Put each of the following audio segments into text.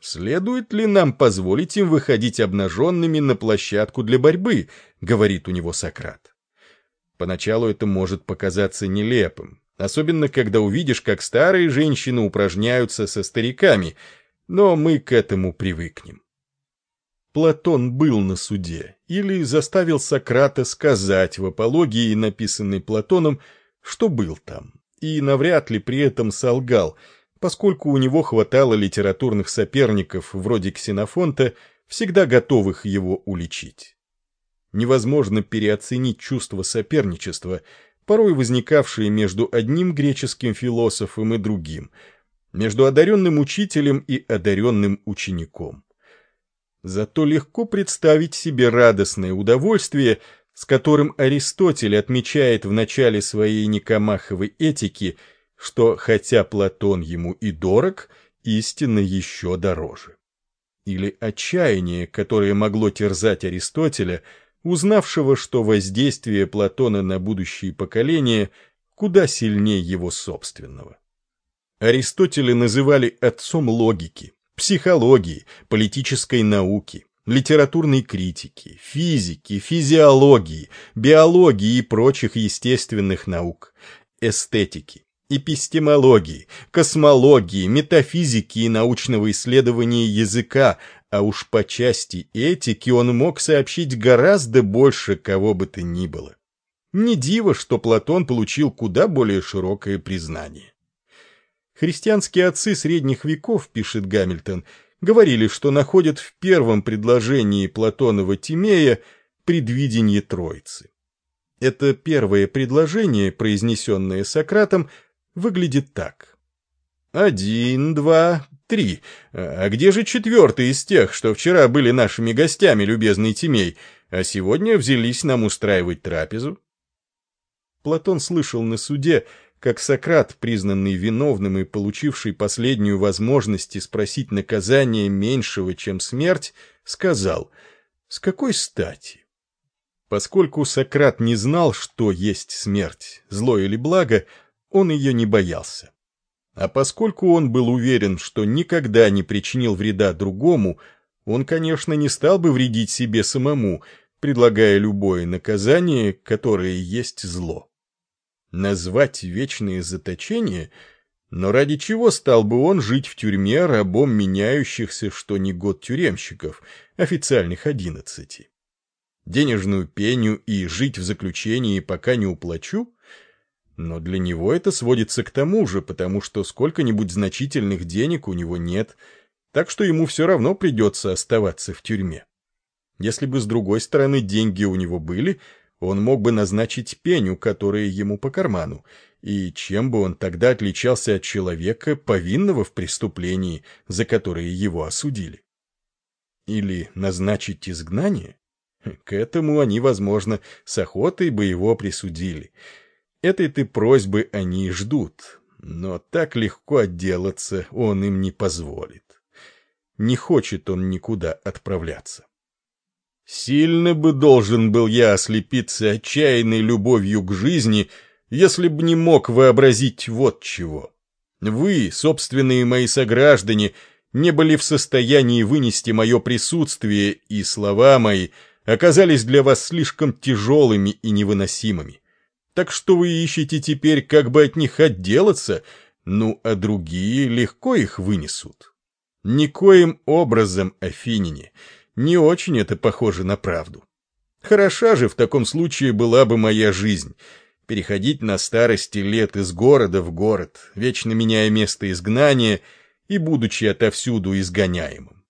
Следует ли нам позволить им выходить обнаженными на площадку для борьбы, говорит у него Сократ. Поначалу это может показаться нелепым, особенно когда увидишь, как старые женщины упражняются со стариками, но мы к этому привыкнем. Платон был на суде или заставил Сократа сказать в апологии, написанной Платоном, что был там, и навряд ли при этом солгал – поскольку у него хватало литературных соперников вроде Ксенофонта, всегда готовых его уличить. Невозможно переоценить чувство соперничества, порой возникавшие между одним греческим философом и другим, между одаренным учителем и одаренным учеником. Зато легко представить себе радостное удовольствие, с которым Аристотель отмечает в начале своей Никомаховой этики – что, хотя Платон ему и дорог, истинно еще дороже. Или отчаяние, которое могло терзать Аристотеля, узнавшего, что воздействие Платона на будущие поколения куда сильнее его собственного. Аристотеля называли отцом логики, психологии, политической науки, литературной критики, физики, физиологии, биологии и прочих естественных наук, эстетики, эпистемологии, космологии, метафизики и научного исследования языка, а уж по части этики он мог сообщить гораздо больше кого бы то ни было. Не диво, что Платон получил куда более широкое признание. Христианские отцы средних веков, пишет Гамильтон, говорили, что находят в первом предложении Платонова Тимея предвидение Троицы. Это первое предложение, произнесенное Сократом, выглядит так. Один, два, три. А где же четвертый из тех, что вчера были нашими гостями, любезный Тимей, а сегодня взялись нам устраивать трапезу? Платон слышал на суде, как Сократ, признанный виновным и получивший последнюю возможность спросить наказание меньшего, чем смерть, сказал «С какой стати?» Поскольку Сократ не знал, что есть смерть, зло или благо, он ее не боялся. А поскольку он был уверен, что никогда не причинил вреда другому, он, конечно, не стал бы вредить себе самому, предлагая любое наказание, которое есть зло. Назвать вечное заточение? Но ради чего стал бы он жить в тюрьме рабом меняющихся что ни год тюремщиков, официальных одиннадцати? Денежную пеню и жить в заключении, пока не уплачу? Но для него это сводится к тому же, потому что сколько-нибудь значительных денег у него нет, так что ему все равно придется оставаться в тюрьме. Если бы с другой стороны деньги у него были, он мог бы назначить пеню, которая ему по карману, и чем бы он тогда отличался от человека, повинного в преступлении, за которое его осудили? Или назначить изгнание? К этому они, возможно, с охотой бы его присудили — Этой-то просьбы они и ждут, но так легко отделаться он им не позволит. Не хочет он никуда отправляться. Сильно бы должен был я ослепиться отчаянной любовью к жизни, если б не мог вообразить вот чего. Вы, собственные мои сограждане, не были в состоянии вынести мое присутствие, и слова мои оказались для вас слишком тяжелыми и невыносимыми. Так что вы ищете теперь, как бы от них отделаться, ну, а другие легко их вынесут. Никоим образом, Афинине, не очень это похоже на правду. Хороша же в таком случае была бы моя жизнь. Переходить на старости лет из города в город, вечно меняя место изгнания и будучи отовсюду изгоняемым.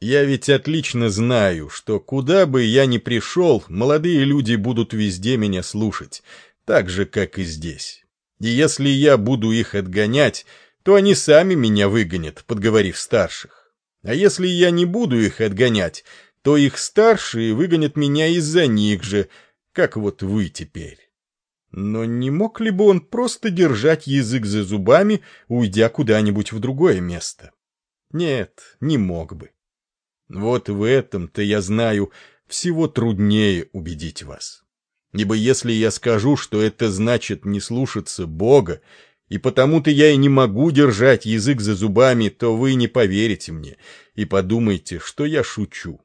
Я ведь отлично знаю, что куда бы я ни пришел, молодые люди будут везде меня слушать, так же, как и здесь. И если я буду их отгонять, то они сами меня выгонят, подговорив старших. А если я не буду их отгонять, то их старшие выгонят меня из-за них же, как вот вы теперь. Но не мог ли бы он просто держать язык за зубами, уйдя куда-нибудь в другое место? Нет, не мог бы. Вот в этом-то, я знаю, всего труднее убедить вас. Ибо если я скажу, что это значит не слушаться Бога, и потому-то я и не могу держать язык за зубами, то вы не поверите мне и подумайте, что я шучу.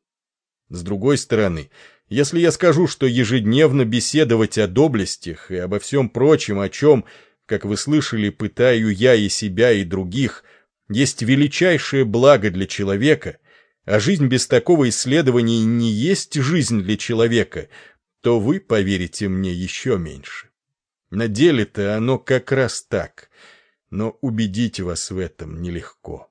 С другой стороны, если я скажу, что ежедневно беседовать о доблестях и обо всем прочем, о чем, как вы слышали, пытаю я и себя, и других, есть величайшее благо для человека, а жизнь без такого исследования не есть жизнь для человека, то вы поверите мне еще меньше. На деле-то оно как раз так, но убедить вас в этом нелегко.